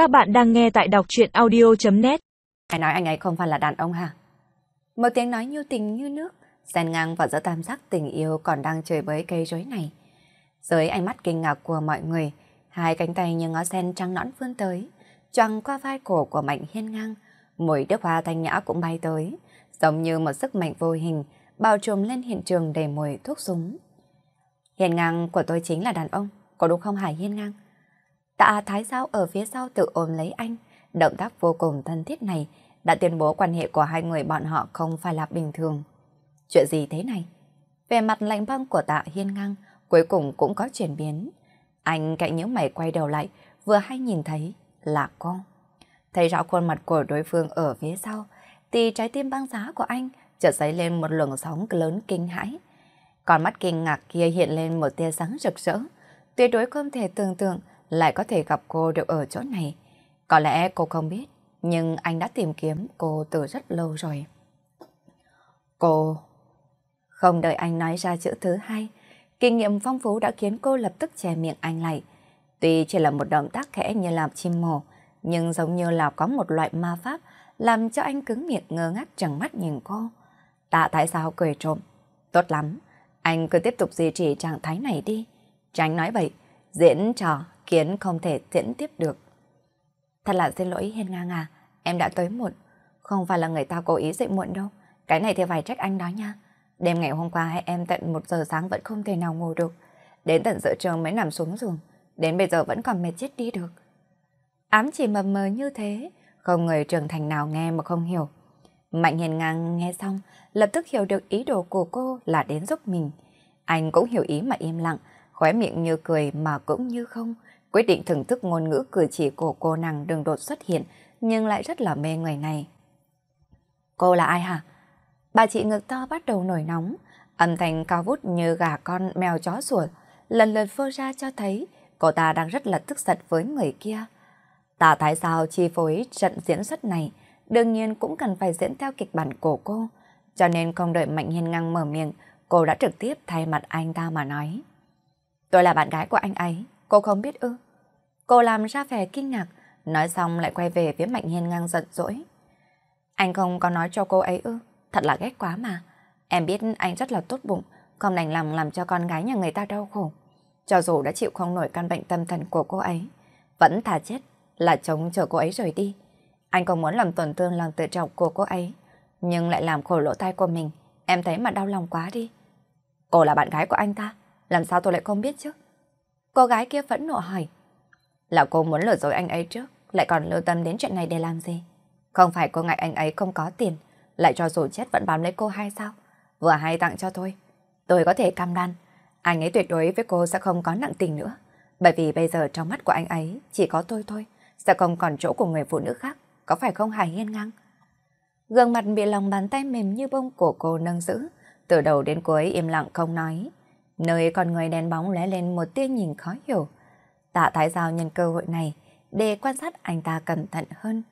Các bạn đang nghe tại đọc chuyện audio.net Ai nói anh ấy không phải là đàn ông hả? Một tiếng nói như tình như nước, xen ngang vào giữa tam giác tình yêu còn đang chơi với cây rối này. Dưới ánh mắt kinh ngạc của mọi người, hai cánh tay như ngó sen trắng nõn vươn tới, choàng qua vai cổ của Mạnh Hiên ngang, mùi nước hoa thanh nhã cũng bay tới, giống như một sức mạnh vô hình, bao trùm lên hiện trường đầy mùi thuốc súng. Hiên ngang của tôi chính là đàn ông, có đúng không Hải Hiên ngang? Tạ Thái Giao ở phía sau tự ôm lấy anh, động tác vô cùng thân thiết này đã tuyên bố quan hệ của hai người bọn họ không phải là bình thường. Chuyện gì thế này? Về mặt lạnh băng của tạ hiên ngang, cuối cùng cũng có chuyển biến. Anh cạnh những mày quay đầu lại, vừa hay nhìn thấy là cô. Thấy rõ khuôn mặt của đối phương ở phía sau, thì trái tim băng giá của anh chợt dấy lên một luồng sóng lớn kinh hãi. Còn mắt kinh ngạc kia hiện lên một tia sáng rực rỡ, tuyệt đối không thể tưởng tượng lại có thể gặp cô được ở chỗ này. Có lẽ cô không biết, nhưng anh đã tìm kiếm cô từ rất lâu rồi. Cô... Không đợi anh nói ra chữ thứ hai, kinh nghiệm phong phú đã khiến cô lập tức che miệng anh lại. Tuy chỉ là một động tác khẽ như làm chim mồ, nhưng giống như là có một loại ma pháp làm cho anh cứng miệng ngơ ngác trừng mắt nhìn cô. Tạ tại sao cười trộm? Tốt lắm, anh cứ tiếp tục duy trì trạng thái này đi. Tránh nói vậy, diễn trò khiến không thể diễn tiếp được. Thật là xin lỗi Hiên Ngang à, em đã tới muộn. Không phải là người ta cố ý dậy muộn đâu. Cái này thì phải trách anh đó nha. Đêm ngày hôm qua hai em tận một giờ sáng vẫn không thể nào ngủ được. Đến tận giữa trường mới nằm xuống giường. Đến bây giờ vẫn còn mệt chết đi được. Ám chỉ mập mờ như thế, không người trưởng thành nào nghe mà không hiểu. Mạnh hiền ngang nghe xong, lập tức hiểu được ý đồ của cô là đến giúp mình. Anh cũng hiểu ý mà im lặng, khóe miệng như cười mà cũng như không, quyết định thưởng thức ngôn ngữ cử chỉ của cô nàng đường đột xuất hiện, nhưng lại rất là mê người này. Cô là ai hả? Bà chị ngực to bắt đầu nổi nóng, âm thanh cao vút như gà con mèo chó sủa, lần lượt phô ra cho thấy cô ta đang rất là tức giận với người kia. Tà Thái Sao chi phối trận diễn xuất này, đương nhiên cũng cần phải diễn theo kịch bản của cô, cho nên không đợi Mạnh Hiên Ngang mở miệng, cô đã trực tiếp thay mặt anh ta mà nói. Tôi là bạn gái của anh ấy, cô không biết ư. Cô làm ra vẻ kinh ngạc, nói xong lại quay về phía Mạnh Hiên ngang giận dỗi. Anh không có nói cho cô ấy ư, thật là ghét quá mà. Em biết anh rất là tốt bụng, không đành lòng làm cho con gái nhà người ta đau khổ. Cho dù đã chịu không nổi căn bệnh tâm thần của cô ấy, vẫn thà chết là chống chờ cô ấy rời đi. Anh không muốn làm tổn thương lòng tự trọng của cô ấy, nhưng lại làm khổ lỗ tai của mình. Em thấy mà đau lòng quá đi. Cô là bạn gái của anh ta, làm sao tôi lại không biết chứ? Cô gái kia vẫn nộ hỏi. Là cô muốn lừa dối anh ấy trước, lại còn lưu tâm đến chuyện này để làm gì? Không phải cô ngại anh ấy không có tiền, lại cho dù chết vẫn bám lấy cô hay sao? Vừa hay tặng cho tôi. Tôi có thể cam đoan, anh ấy tuyệt đối với cô sẽ không có nặng tình nữa. Bởi vì bây giờ trong mắt của anh ấy chỉ có tôi thôi, sẽ không còn chỗ của người phụ nữ khác. Có phải không hài hiên ngang? Gương mặt bị lòng bàn tay mềm như bông của cô nâng giữ, từ đầu đến cuối im lặng không nói. Nơi con người đèn bóng lóe lên một tia nhìn khó hiểu. Tạ Thái Giao nhân cơ hội này để quan sát anh ta cẩn thận hơn.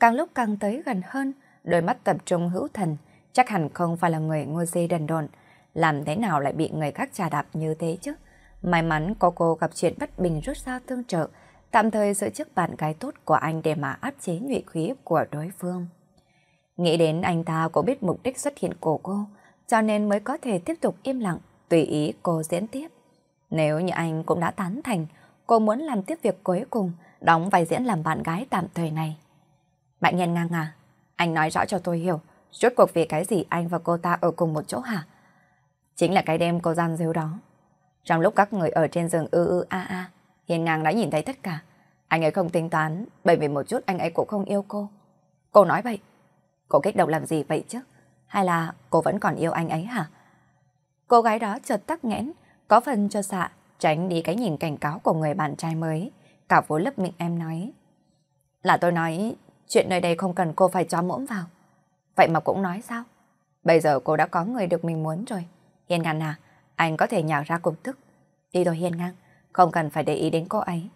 Càng lúc càng tới gần hơn, đôi mắt tập trung hữu thần, chắc hẳn không phải là người ngô dê đần đồn. Làm thế nào lại bị người khác trà đạp như thế chứ? May mắn có cô gặp chuyện bất bình rút ra tương trợ, tạm thời giữ chức bạn gái tốt của anh để mà áp chế nhụy khí của đối phương. Nghĩ đến anh ta cũng biết mục đích xuất hiện của cô, cho nên mới có thể tiếp tục im lặng, tùy ý cô diễn tiếp. Nếu như anh cũng đã tán thành, cô muốn làm tiếp việc cuối cùng, đóng vai diễn làm bạn gái tạm thời này. Bạn nhân ngang à, anh nói rõ cho tôi hiểu, rốt cuộc vì cái gì anh và cô ta ở cùng một chỗ hả? Chính là cái đêm cô gian dếu đó. Trong lúc các người ở trên giường ư ư a a, Hiền ngang đã nhìn thấy tất cả. Anh ấy không tính toán, bởi vì một chút anh ấy cũng không yêu cô. Cô nói vậy. Cô kích động làm gì vậy chứ? Hay là cô vẫn còn yêu anh ấy hả? Cô gái đó chợt tắc nghẽn, có phần cho xạ, tránh đi cái nhìn cảnh cáo của người bạn trai mới. Cả vô lấp miệng em nói. Là tôi nói, chuyện nơi đây không cần cô phải cho mõm vào. Vậy mà cũng nói sao? Bây giờ cô đã có người được mình muốn rồi. Hiền ngang à, anh có thể nhào ra cùng tức. Đi thôi Hiền ngang, không cần phải để ý đến cô ấy.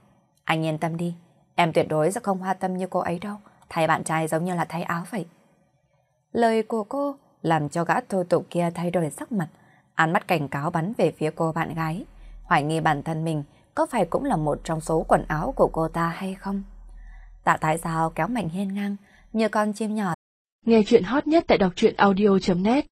Anh yên tâm đi, em tuyệt đối sẽ không hoa tâm như cô ấy đâu. Thay bạn trai giống như là thay áo vậy. Lời của cô làm cho gã thô tục kia thay đổi sắc mặt. Ánh mắt cảnh cáo bắn về phía cô bạn gái. Hoài nghi bản thân mình có phải cũng là một trong số quần áo của cô ta hay không? Tạ Thái Giao kéo Mạnh Hiên ngang, như con chim nhỏ. Nghe chuyện hot nhất tại đọc truyện audio.net